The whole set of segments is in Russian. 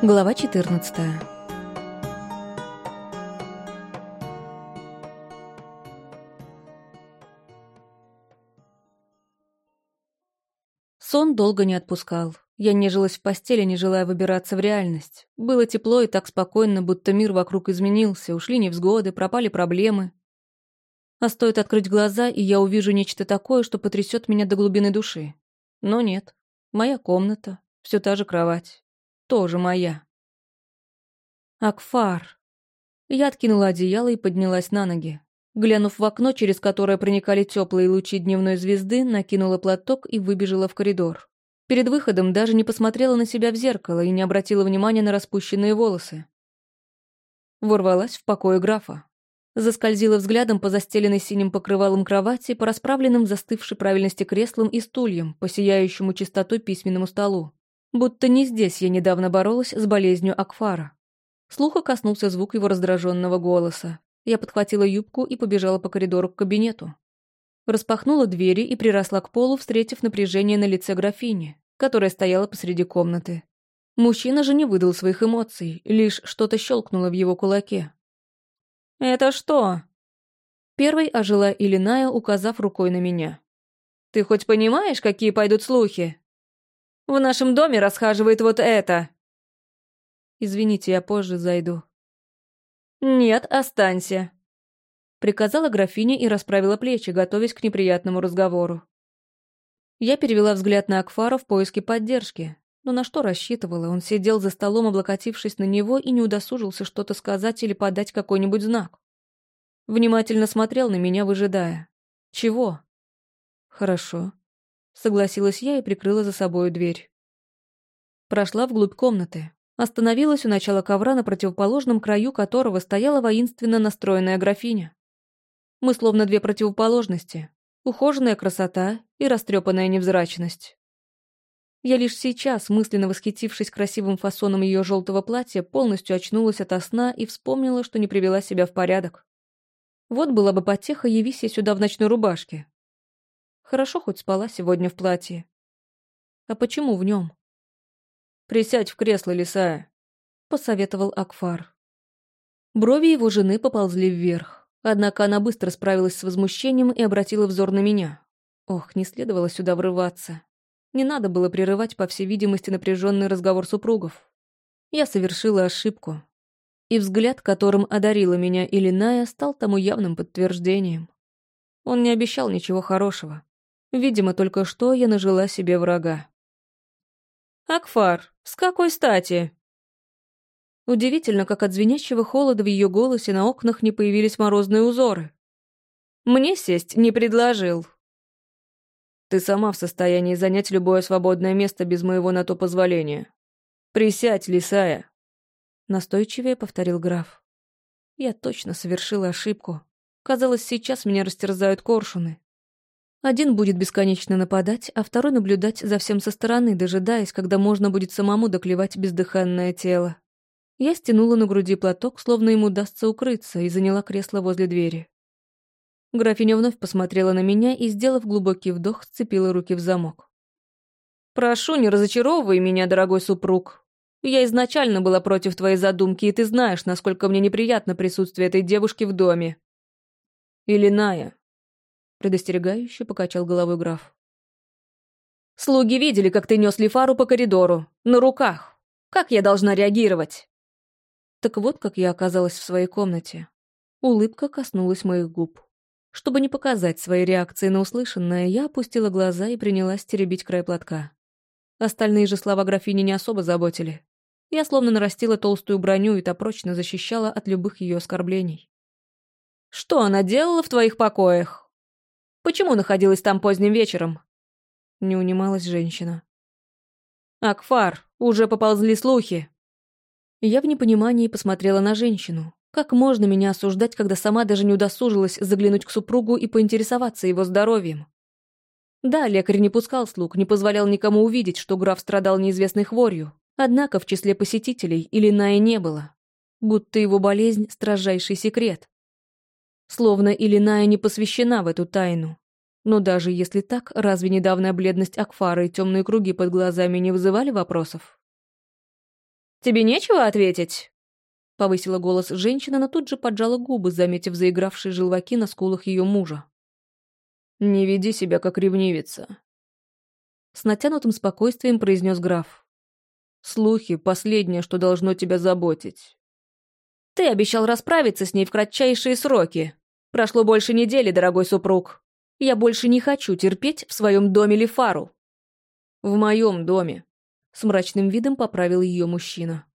Глава 14 Сон долго не отпускал. Я нежилась в постели, не желая выбираться в реальность. Было тепло и так спокойно, будто мир вокруг изменился, ушли невзгоды, пропали проблемы. А стоит открыть глаза, и я увижу нечто такое, что потрясет меня до глубины души. Но нет. Моя комната, все та же кровать тоже моя. Акфар. Я откинула одеяло и поднялась на ноги. Глянув в окно, через которое проникали теплые лучи дневной звезды, накинула платок и выбежала в коридор. Перед выходом даже не посмотрела на себя в зеркало и не обратила внимания на распущенные волосы. Ворвалась в покое графа. Заскользила взглядом по застеленной синим покрывалом кровати, по расправленным застывшей правильности креслам и стульям, по сияющему чистотой письменному столу. Будто не здесь я недавно боролась с болезнью Акфара. Слуха коснулся звук его раздраженного голоса. Я подхватила юбку и побежала по коридору к кабинету. Распахнула двери и приросла к полу, встретив напряжение на лице графини, которая стояла посреди комнаты. Мужчина же не выдал своих эмоций, лишь что-то щелкнуло в его кулаке. «Это что?» Первой ожила Илиная, указав рукой на меня. «Ты хоть понимаешь, какие пойдут слухи?» В нашем доме расхаживает вот это!» «Извините, я позже зайду». «Нет, останься», — приказала графиня и расправила плечи, готовясь к неприятному разговору. Я перевела взгляд на Акфара в поиске поддержки, но на что рассчитывала? Он сидел за столом, облокотившись на него, и не удосужился что-то сказать или подать какой-нибудь знак. Внимательно смотрел на меня, выжидая. «Чего?» «Хорошо. Согласилась я и прикрыла за собою дверь. Прошла вглубь комнаты. Остановилась у начала ковра, на противоположном краю которого стояла воинственно настроенная графиня. Мы словно две противоположности. Ухоженная красота и растрепанная невзрачность. Я лишь сейчас, мысленно восхитившись красивым фасоном ее желтого платья, полностью очнулась ото сна и вспомнила, что не привела себя в порядок. Вот была бы потеха, явись я сюда в ночной рубашке. Хорошо хоть спала сегодня в платье. А почему в нем? «Присядь в кресло, лисая», — посоветовал Акфар. Брови его жены поползли вверх, однако она быстро справилась с возмущением и обратила взор на меня. Ох, не следовало сюда врываться. Не надо было прерывать, по всей видимости, напряженный разговор супругов. Я совершила ошибку. И взгляд, которым одарила меня Илиная, стал тому явным подтверждением. Он не обещал ничего хорошего. Видимо, только что я нажила себе врага. «Акфар, с какой стати?» Удивительно, как от звенящего холода в ее голосе на окнах не появились морозные узоры. «Мне сесть не предложил». «Ты сама в состоянии занять любое свободное место без моего на то позволения. Присядь, лисая!» Настойчивее повторил граф. Я точно совершила ошибку. Казалось, сейчас меня растерзают коршуны. Один будет бесконечно нападать, а второй наблюдать за всем со стороны, дожидаясь, когда можно будет самому доклевать бездыханное тело. Я стянула на груди платок, словно ему удастся укрыться, и заняла кресло возле двери. Графиня вновь посмотрела на меня и, сделав глубокий вдох, сцепила руки в замок. «Прошу, не разочаровывай меня, дорогой супруг. Я изначально была против твоей задумки, и ты знаешь, насколько мне неприятно присутствие этой девушки в доме. Илиная, предостерегающе покачал головой граф. «Слуги видели, как ты нес Лифару по коридору, на руках. Как я должна реагировать?» Так вот, как я оказалась в своей комнате. Улыбка коснулась моих губ. Чтобы не показать своей реакции на услышанное, я опустила глаза и принялась теребить край платка. Остальные же слова графини не особо заботили. Я словно нарастила толстую броню, и та прочно защищала от любых ее оскорблений. «Что она делала в твоих покоях?» Почему находилась там поздним вечером?» Не унималась женщина. «Акфар, уже поползли слухи!» Я в непонимании посмотрела на женщину. Как можно меня осуждать, когда сама даже не удосужилась заглянуть к супругу и поинтересоваться его здоровьем? Да, лекарь не пускал слуг, не позволял никому увидеть, что граф страдал неизвестной хворью. Однако в числе посетителей Илиная не было. Будто его болезнь — строжайший секрет. Словно Илиная не посвящена в эту тайну. Но даже если так, разве недавняя бледность Акфара и темные круги под глазами не вызывали вопросов? тебе нечего ответить?» Повысила голос женщина, но тут же поджала губы, заметив заигравшие желваки на скулах ее мужа. «Не веди себя как ревнивица», — с натянутым спокойствием произнес граф. «Слухи — последнее, что должно тебя заботить». «Ты обещал расправиться с ней в кратчайшие сроки. Прошло больше недели, дорогой супруг. Я больше не хочу терпеть в своем доме Лефару». «В моем доме», — с мрачным видом поправил ее мужчина.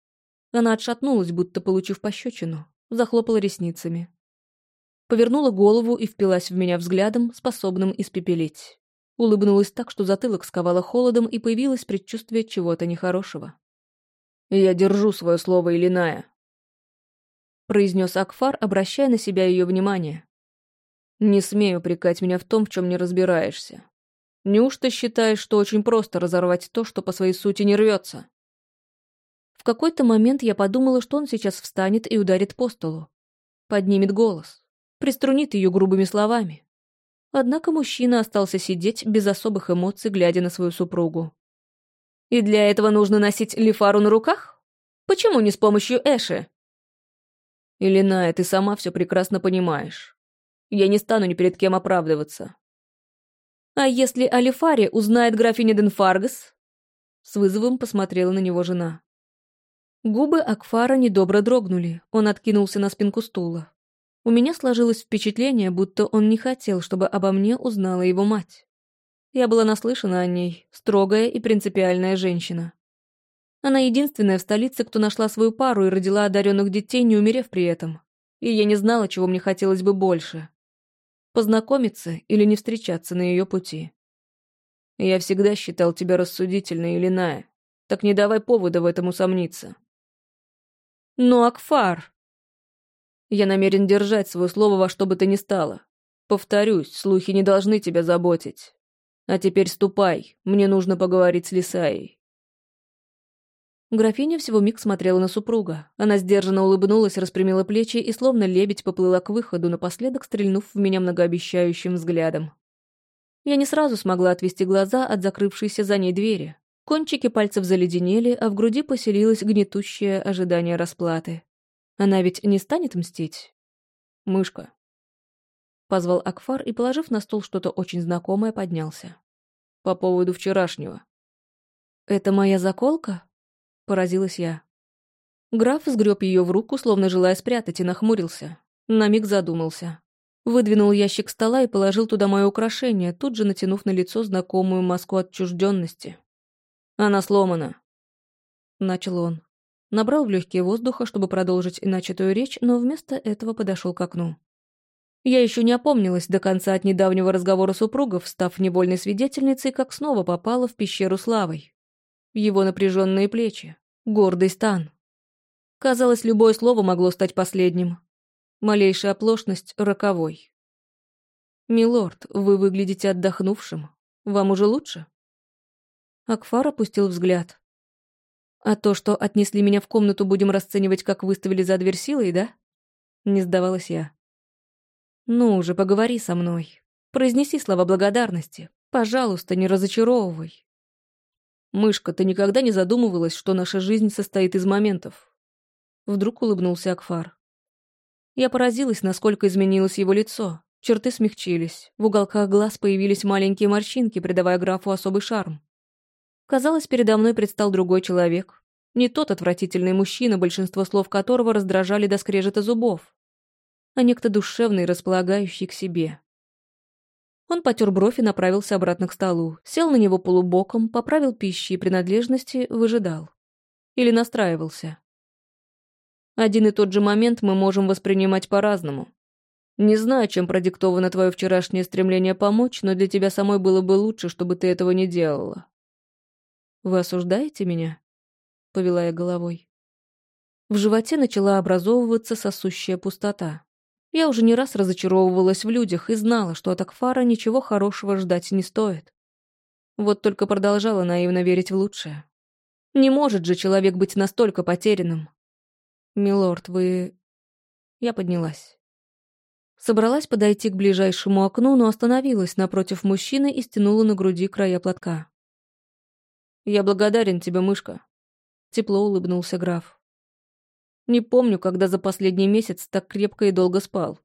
Она отшатнулась, будто получив пощечину, захлопала ресницами. Повернула голову и впилась в меня взглядом, способным испепелить. Улыбнулась так, что затылок сковала холодом, и появилось предчувствие чего-то нехорошего. «Я держу свое слово, Илиная», — произнес Акфар, обращая на себя ее внимание. «Не смею упрекать меня в том, в чем не разбираешься. Неужто считаешь, что очень просто разорвать то, что по своей сути не рвется? В какой-то момент я подумала, что он сейчас встанет и ударит по столу. Поднимет голос. Приструнит ее грубыми словами. Однако мужчина остался сидеть без особых эмоций, глядя на свою супругу. «И для этого нужно носить лифару на руках? Почему не с помощью Эши?» «Илиная, ты сама все прекрасно понимаешь. Я не стану ни перед кем оправдываться». «А если о Лифаре узнает графиня Денфаргас?» С вызовом посмотрела на него жена. Губы Акфара недобро дрогнули, он откинулся на спинку стула. У меня сложилось впечатление, будто он не хотел, чтобы обо мне узнала его мать. Я была наслышана о ней, строгая и принципиальная женщина. Она единственная в столице, кто нашла свою пару и родила одаренных детей, не умерев при этом. И я не знала, чего мне хотелось бы больше. Познакомиться или не встречаться на ее пути. Я всегда считал тебя рассудительной или иная. Так не давай повода в этом усомниться. Но Акфар... Я намерен держать свое слово во что бы то ни стало. Повторюсь, слухи не должны тебя заботить. А теперь ступай, мне нужно поговорить с Лисаей. Графиня всего миг смотрела на супруга. Она сдержанно улыбнулась, распрямила плечи и словно лебедь поплыла к выходу, напоследок стрельнув в меня многообещающим взглядом. Я не сразу смогла отвести глаза от закрывшейся за ней двери. Кончики пальцев заледенели, а в груди поселилось гнетущее ожидание расплаты. Она ведь не станет мстить? Мышка. Позвал Акфар и, положив на стол что-то очень знакомое, поднялся. По поводу вчерашнего. «Это моя заколка?» — поразилась я. Граф сгреб ее в руку, словно желая спрятать, и нахмурился. На миг задумался. Выдвинул ящик стола и положил туда мое украшение, тут же натянув на лицо знакомую маску отчужденности. Она сломана. Начал он. Набрал в легкие воздуха, чтобы продолжить начатую речь, но вместо этого подошел к окну. Я еще не опомнилась до конца от недавнего разговора супругов, став невольной свидетельницей, как снова попала в пещеру славой. Его напряженные плечи, гордый стан. Казалось, любое слово могло стать последним. Малейшая оплошность — роковой. «Милорд, вы выглядите отдохнувшим. Вам уже лучше?» Акфар опустил взгляд. «А то, что отнесли меня в комнату, будем расценивать, как выставили за дверь силой, да?» Не сдавалась я. «Ну уже поговори со мной. Произнеси слова благодарности. Пожалуйста, не разочаровывай». «Мышка, ты никогда не задумывалась, что наша жизнь состоит из моментов?» Вдруг улыбнулся Акфар. Я поразилась, насколько изменилось его лицо. Черты смягчились, в уголках глаз появились маленькие морщинки, придавая графу особый шарм. Казалось, передо мной предстал другой человек. Не тот отвратительный мужчина, большинство слов которого раздражали до скрежета зубов, а некто душевный, располагающий к себе. Он потер бровь и направился обратно к столу, сел на него полубоком, поправил пищи и принадлежности, выжидал. Или настраивался. Один и тот же момент мы можем воспринимать по-разному. Не знаю, чем продиктовано твое вчерашнее стремление помочь, но для тебя самой было бы лучше, чтобы ты этого не делала. «Вы осуждаете меня?» — повела я головой. В животе начала образовываться сосущая пустота. Я уже не раз разочаровывалась в людях и знала, что от Акфара ничего хорошего ждать не стоит. Вот только продолжала наивно верить в лучшее. Не может же человек быть настолько потерянным. «Милорд, вы...» Я поднялась. Собралась подойти к ближайшему окну, но остановилась напротив мужчины и стянула на груди края платка. «Я благодарен тебе, мышка», — Тепло улыбнулся граф. Не помню, когда за последний месяц так крепко и долго спал.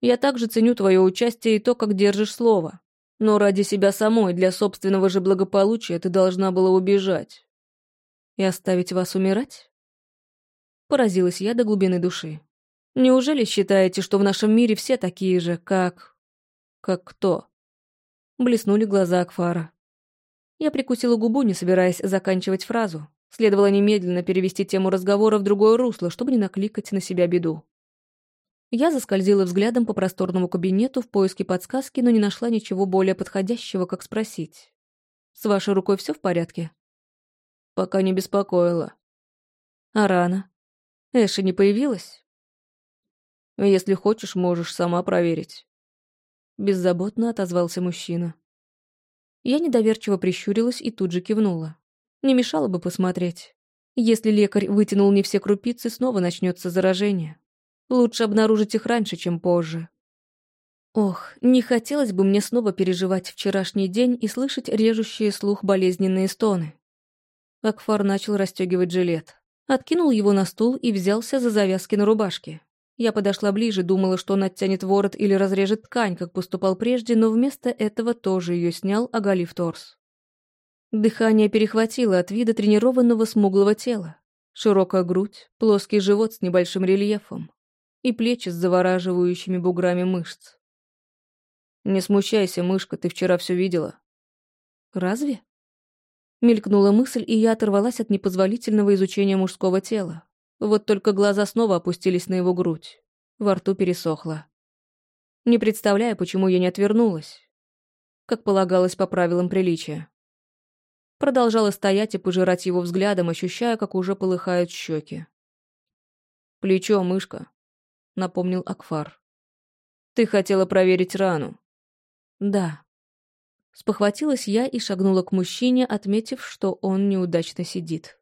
Я также ценю твое участие и то, как держишь слово. Но ради себя самой, для собственного же благополучия, ты должна была убежать. И оставить вас умирать? Поразилась я до глубины души. Неужели считаете, что в нашем мире все такие же, как... как кто? Блеснули глаза Акфара. Я прикусила губу, не собираясь заканчивать фразу. Следовало немедленно перевести тему разговора в другое русло, чтобы не накликать на себя беду. Я заскользила взглядом по просторному кабинету в поиске подсказки, но не нашла ничего более подходящего, как спросить. «С вашей рукой все в порядке?» «Пока не беспокоила». «А рано? Эша не появилась?» «Если хочешь, можешь сама проверить». Беззаботно отозвался мужчина. Я недоверчиво прищурилась и тут же кивнула. Не мешало бы посмотреть. Если лекарь вытянул не все крупицы, снова начнется заражение. Лучше обнаружить их раньше, чем позже. Ох, не хотелось бы мне снова переживать вчерашний день и слышать режущие слух болезненные стоны. Акфар начал расстегивать жилет. Откинул его на стул и взялся за завязки на рубашке. Я подошла ближе, думала, что он оттянет ворот или разрежет ткань, как поступал прежде, но вместо этого тоже ее снял, оголив торс. Дыхание перехватило от вида тренированного смуглого тела. Широкая грудь, плоский живот с небольшим рельефом и плечи с завораживающими буграми мышц. «Не смущайся, мышка, ты вчера все видела». «Разве?» Мелькнула мысль, и я оторвалась от непозволительного изучения мужского тела. Вот только глаза снова опустились на его грудь. Во рту пересохло. Не представляя, почему я не отвернулась. Как полагалось по правилам приличия. Продолжала стоять и пожирать его взглядом, ощущая, как уже полыхают щеки. «Плечо, мышка», — напомнил Акфар. «Ты хотела проверить рану». «Да». Спохватилась я и шагнула к мужчине, отметив, что он неудачно сидит.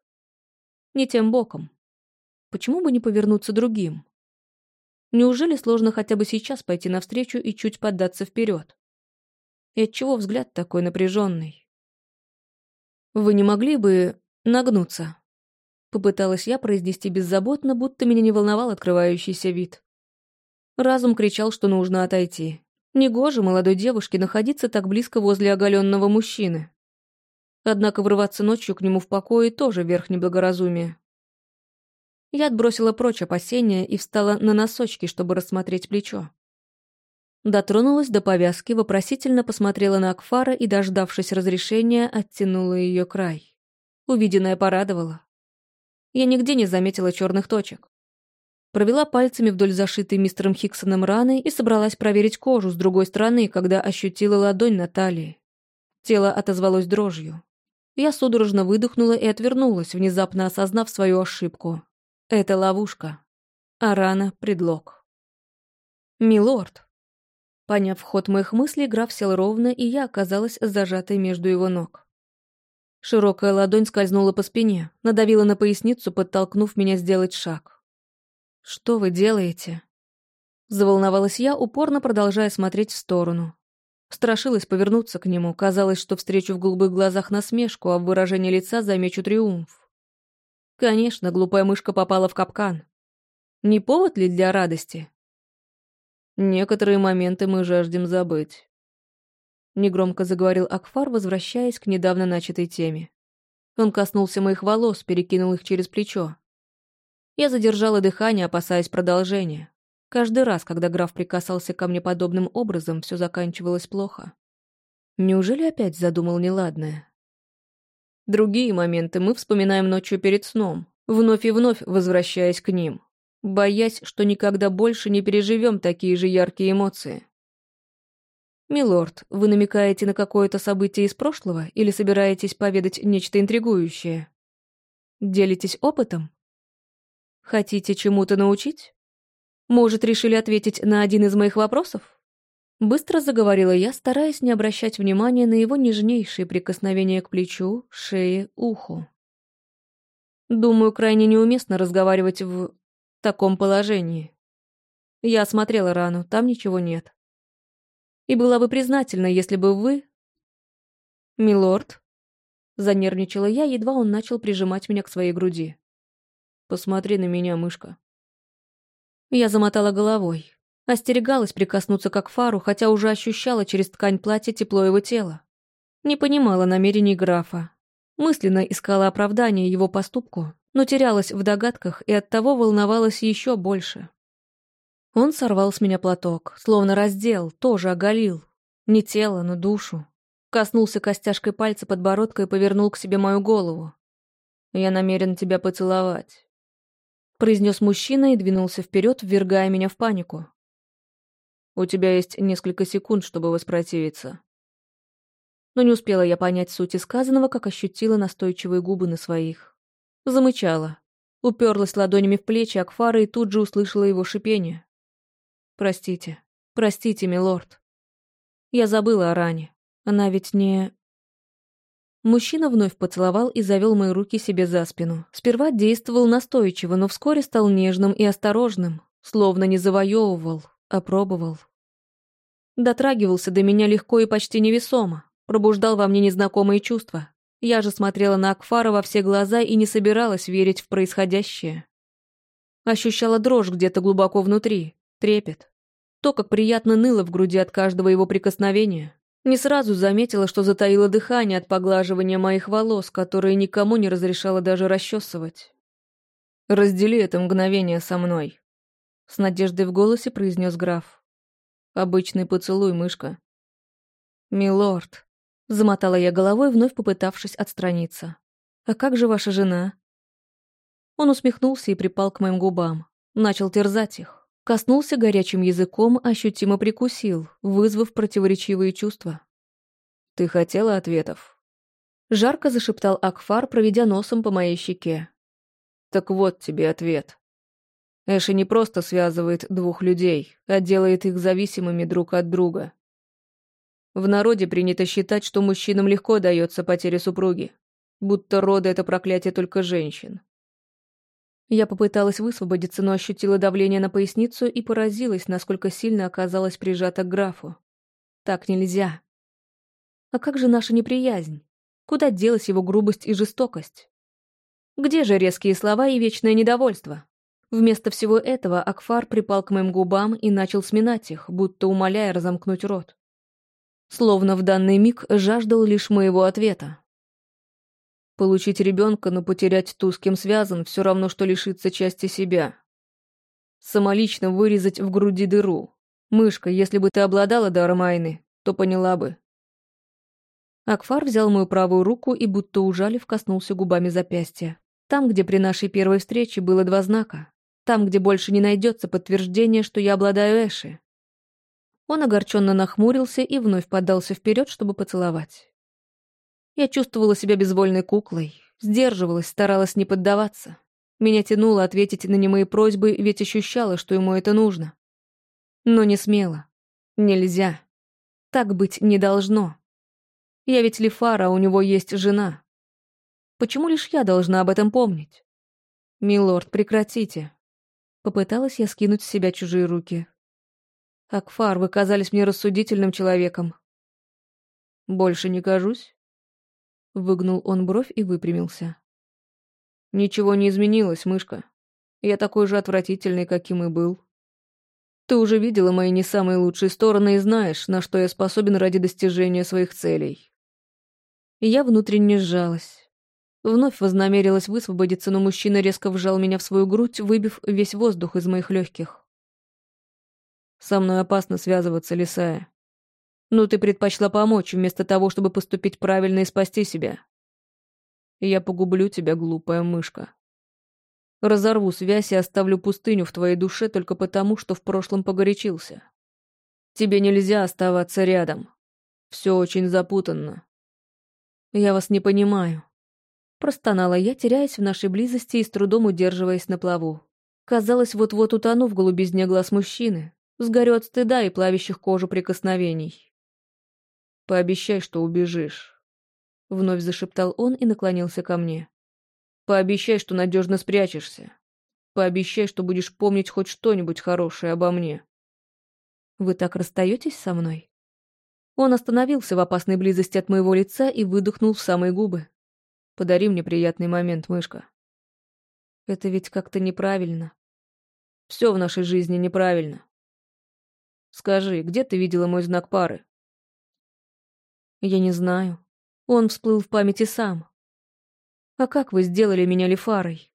Не тем боком. Почему бы не повернуться другим? Неужели сложно хотя бы сейчас пойти навстречу и чуть поддаться вперед? И отчего взгляд такой напряженный? Вы не могли бы нагнуться? Попыталась я произнести беззаботно, будто меня не волновал открывающийся вид. Разум кричал, что нужно отойти. Негоже молодой девушке находиться так близко возле оголенного мужчины. Однако врываться ночью к нему в покое тоже верх неблагоразумия. Я отбросила прочь опасения и встала на носочки, чтобы рассмотреть плечо. Дотронулась до повязки, вопросительно посмотрела на Акфара и, дождавшись разрешения, оттянула ее край. Увиденное порадовало. Я нигде не заметила черных точек. Провела пальцами вдоль зашитой мистером Хиксоном раны и собралась проверить кожу с другой стороны, когда ощутила ладонь на талии. Тело отозвалось дрожью. Я судорожно выдохнула и отвернулась, внезапно осознав свою ошибку. Это ловушка. А рана — предлог. «Милорд». Поняв ход моих мыслей, граф сел ровно, и я оказалась зажатой между его ног. Широкая ладонь скользнула по спине, надавила на поясницу, подтолкнув меня сделать шаг. «Что вы делаете?» Заволновалась я, упорно продолжая смотреть в сторону. Страшилась повернуться к нему, казалось, что встречу в голубых глазах насмешку, а в выражении лица замечу триумф. Конечно, глупая мышка попала в капкан. Не повод ли для радости? Некоторые моменты мы жаждем забыть. Негромко заговорил Акфар, возвращаясь к недавно начатой теме. Он коснулся моих волос, перекинул их через плечо. Я задержала дыхание, опасаясь продолжения. Каждый раз, когда граф прикасался ко мне подобным образом, все заканчивалось плохо. Неужели опять задумал неладное? Другие моменты мы вспоминаем ночью перед сном, вновь и вновь возвращаясь к ним, боясь, что никогда больше не переживем такие же яркие эмоции. «Милорд, вы намекаете на какое-то событие из прошлого или собираетесь поведать нечто интригующее? Делитесь опытом? Хотите чему-то научить? Может, решили ответить на один из моих вопросов?» Быстро заговорила я, стараясь не обращать внимания на его нежнейшие прикосновения к плечу, шее, уху. Думаю, крайне неуместно разговаривать в таком положении. Я осмотрела рану, там ничего нет. И была бы признательна, если бы вы... Милорд? Занервничала я, едва он начал прижимать меня к своей груди. «Посмотри на меня, мышка». Я замотала головой. Остерегалась прикоснуться к Акфару, хотя уже ощущала через ткань платья тепло его тела. Не понимала намерений графа. Мысленно искала оправдание его поступку, но терялась в догадках и оттого волновалась еще больше. Он сорвал с меня платок, словно раздел, тоже оголил. Не тело, но душу. Коснулся костяшкой пальца подбородка и повернул к себе мою голову. «Я намерен тебя поцеловать», — произнес мужчина и двинулся вперед, ввергая меня в панику. «У тебя есть несколько секунд, чтобы воспротивиться» но не успела я понять сути сказанного, как ощутила настойчивые губы на своих. Замычала. Уперлась ладонями в плечи Акфара и тут же услышала его шипение. «Простите, простите, милорд. Я забыла о ране. Она ведь не...» Мужчина вновь поцеловал и завел мои руки себе за спину. Сперва действовал настойчиво, но вскоре стал нежным и осторожным, словно не завоевывал, а пробовал. Дотрагивался до меня легко и почти невесомо, пробуждал во мне незнакомые чувства. Я же смотрела на Акфара во все глаза и не собиралась верить в происходящее. Ощущала дрожь где-то глубоко внутри, трепет. То, как приятно ныло в груди от каждого его прикосновения. Не сразу заметила, что затаило дыхание от поглаживания моих волос, которые никому не разрешала даже расчесывать. «Раздели это мгновение со мной», — с надеждой в голосе произнес граф. «Обычный поцелуй, мышка». «Милорд», Замотала я головой, вновь попытавшись отстраниться. «А как же ваша жена?» Он усмехнулся и припал к моим губам. Начал терзать их. Коснулся горячим языком, ощутимо прикусил, вызвав противоречивые чувства. «Ты хотела ответов?» Жарко зашептал Акфар, проведя носом по моей щеке. «Так вот тебе ответ. Эши не просто связывает двух людей, а делает их зависимыми друг от друга. В народе принято считать, что мужчинам легко дается потеря супруги, будто роды — это проклятие только женщин. Я попыталась высвободиться, но ощутила давление на поясницу и поразилась, насколько сильно оказалась прижата к графу. Так нельзя. А как же наша неприязнь? Куда делась его грубость и жестокость? Где же резкие слова и вечное недовольство? Вместо всего этого Акфар припал к моим губам и начал сминать их, будто умоляя разомкнуть рот словно в данный миг жаждал лишь моего ответа. Получить ребенка, но потерять ту, с кем связан, все равно, что лишиться части себя. Самолично вырезать в груди дыру. Мышка, если бы ты обладала даром Айны, то поняла бы. Акфар взял мою правую руку и, будто ужалив, коснулся губами запястья. Там, где при нашей первой встрече было два знака. Там, где больше не найдется подтверждения, что я обладаю Эши. Он огорченно нахмурился и вновь подался вперед, чтобы поцеловать. Я чувствовала себя безвольной куклой, сдерживалась, старалась не поддаваться. Меня тянуло ответить на немые просьбы, ведь ощущала, что ему это нужно. Но не смела. Нельзя. Так быть не должно. Я ведь Лефара, у него есть жена. Почему лишь я должна об этом помнить? «Милорд, прекратите». Попыталась я скинуть с себя чужие руки, Акфар, вы казались мне рассудительным человеком. Больше не кажусь? Выгнул он бровь и выпрямился. Ничего не изменилось, мышка. Я такой же отвратительный, каким и был. Ты уже видела мои не самые лучшие стороны и знаешь, на что я способен ради достижения своих целей. я внутренне сжалась. Вновь вознамерилась высвободиться, но мужчина резко вжал меня в свою грудь, выбив весь воздух из моих легких. Со мной опасно связываться, Лисая. Но ты предпочла помочь, вместо того, чтобы поступить правильно и спасти себя. я погублю тебя, глупая мышка. Разорву связь и оставлю пустыню в твоей душе только потому, что в прошлом погорячился. Тебе нельзя оставаться рядом. Все очень запутанно. Я вас не понимаю. Простонала я, теряясь в нашей близости и с трудом удерживаясь на плаву. Казалось, вот-вот утону в голубизне глаз мужчины, Сгорю от стыда и плавящих кожу прикосновений. «Пообещай, что убежишь», — вновь зашептал он и наклонился ко мне. «Пообещай, что надежно спрячешься. Пообещай, что будешь помнить хоть что-нибудь хорошее обо мне». «Вы так расстаетесь со мной?» Он остановился в опасной близости от моего лица и выдохнул в самые губы. Подари мне приятный момент, мышка. Это ведь как-то неправильно. Все в нашей жизни неправильно. Скажи, где ты видела мой знак пары? Я не знаю. Он всплыл в памяти сам. А как вы сделали меня лифарой?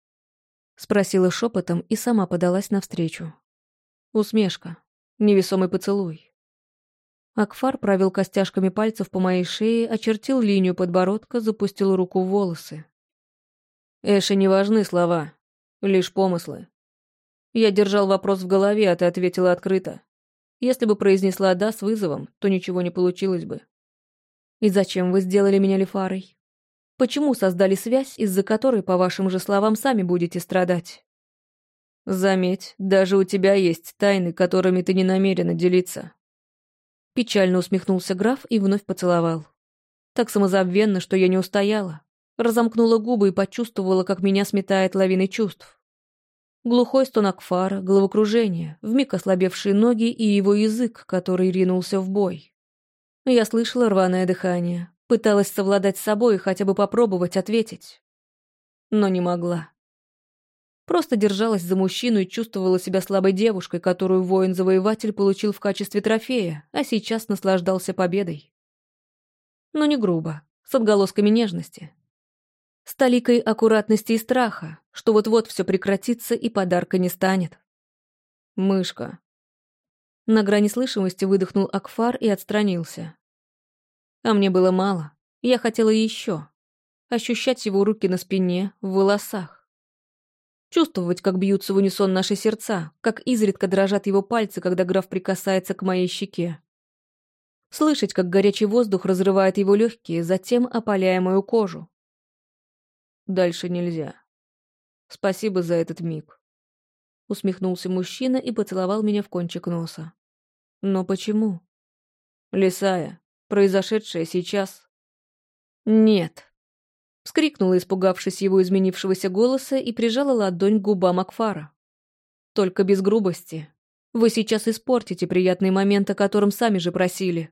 Спросила шепотом и сама подалась навстречу. Усмешка. Невесомый поцелуй. Акфар провел костяшками пальцев по моей шее, очертил линию подбородка, запустил руку в волосы. Эше не важны слова, лишь помыслы. Я держал вопрос в голове, а ты ответила открыто. Если бы произнесла «да» с вызовом, то ничего не получилось бы. И зачем вы сделали меня лифарой? Почему создали связь, из-за которой, по вашим же словам, сами будете страдать? Заметь, даже у тебя есть тайны, которыми ты не намерена делиться. Печально усмехнулся граф и вновь поцеловал. Так самозабвенно, что я не устояла разомкнула губы и почувствовала, как меня сметает лавиной чувств. Глухой стон Акфара, головокружение, вмиг ослабевшие ноги и его язык, который ринулся в бой. Я слышала рваное дыхание, пыталась совладать с собой и хотя бы попробовать ответить. Но не могла. Просто держалась за мужчину и чувствовала себя слабой девушкой, которую воин-завоеватель получил в качестве трофея, а сейчас наслаждался победой. Но не грубо, с отголосками нежности, с толикой аккуратности и страха, что вот-вот все прекратится и подарка не станет. «Мышка». На грани слышимости выдохнул Акфар и отстранился. А мне было мало. Я хотела еще. Ощущать его руки на спине, в волосах. Чувствовать, как бьются в унисон наши сердца, как изредка дрожат его пальцы, когда граф прикасается к моей щеке. Слышать, как горячий воздух разрывает его легкие, затем опаляя мою кожу. Дальше нельзя. Спасибо за этот миг. Усмехнулся мужчина и поцеловал меня в кончик носа. Но почему? Лисая, произошедшее сейчас... Нет. Вскрикнула, испугавшись его изменившегося голоса, и прижала ладонь к губам Акфара. Только без грубости. Вы сейчас испортите приятный момент, о котором сами же просили.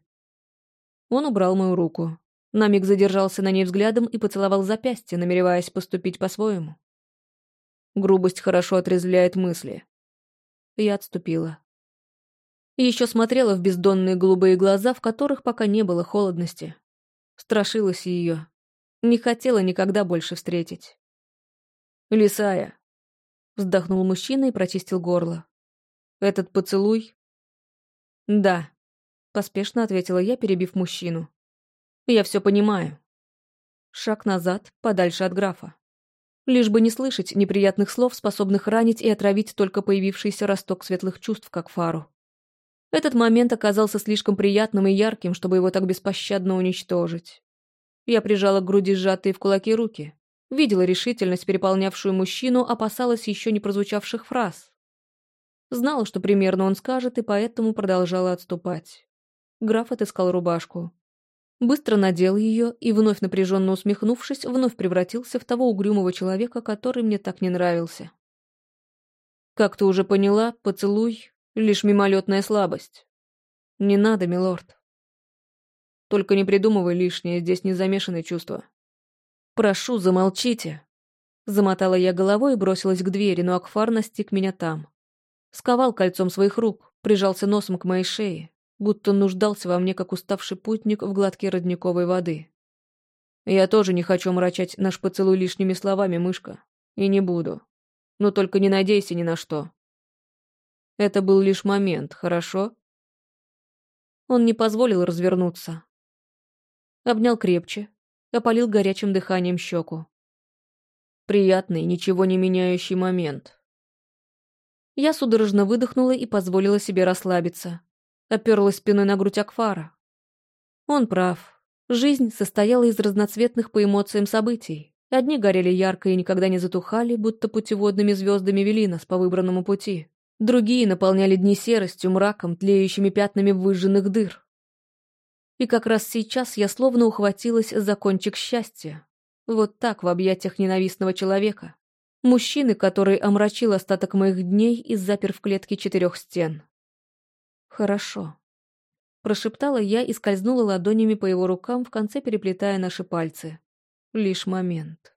Он убрал мою руку. На миг задержался на ней взглядом и поцеловал запястье, намереваясь поступить по-своему. Грубость хорошо отрезвляет мысли. Я отступила. Еще смотрела в бездонные голубые глаза, в которых пока не было холодности. Страшилась ее. Не хотела никогда больше встретить. «Лисая!» Вздохнул мужчина и прочистил горло. «Этот поцелуй?» «Да», — поспешно ответила я, перебив мужчину. Я все понимаю. Шаг назад, подальше от графа. Лишь бы не слышать неприятных слов, способных ранить и отравить только появившийся росток светлых чувств, как фару. Этот момент оказался слишком приятным и ярким, чтобы его так беспощадно уничтожить. Я прижала к груди сжатые в кулаки руки. Видела решительность, переполнявшую мужчину, опасалась еще не прозвучавших фраз. Знала, что примерно он скажет, и поэтому продолжала отступать. Граф отыскал рубашку. Быстро надел ее и, вновь напряженно усмехнувшись, вновь превратился в того угрюмого человека, который мне так не нравился. Как ты уже поняла, поцелуй — лишь мимолетная слабость. Не надо, милорд. Только не придумывай лишнее, здесь не замешаны чувства. Прошу, замолчите. Замотала я головой и бросилась к двери, но Акфар настиг меня там. Сковал кольцом своих рук, прижался носом к моей шее будто нуждался во мне, как уставший путник в гладкой родниковой воды. Я тоже не хочу мрачать наш поцелуй лишними словами, мышка. И не буду. Но только не надейся ни на что. Это был лишь момент, хорошо? Он не позволил развернуться. Обнял крепче, опалил горячим дыханием щеку. Приятный, ничего не меняющий момент. Я судорожно выдохнула и позволила себе расслабиться оперлась спиной на грудь Акфара. Он прав. Жизнь состояла из разноцветных по эмоциям событий. Одни горели ярко и никогда не затухали, будто путеводными звездами вели нас по выбранному пути. Другие наполняли дни серостью, мраком, тлеющими пятнами выжженных дыр. И как раз сейчас я словно ухватилась за кончик счастья. Вот так в объятиях ненавистного человека. Мужчины, который омрачил остаток моих дней и запер в клетке четырех стен. «Хорошо», — прошептала я и скользнула ладонями по его рукам, в конце переплетая наши пальцы. лишь момент.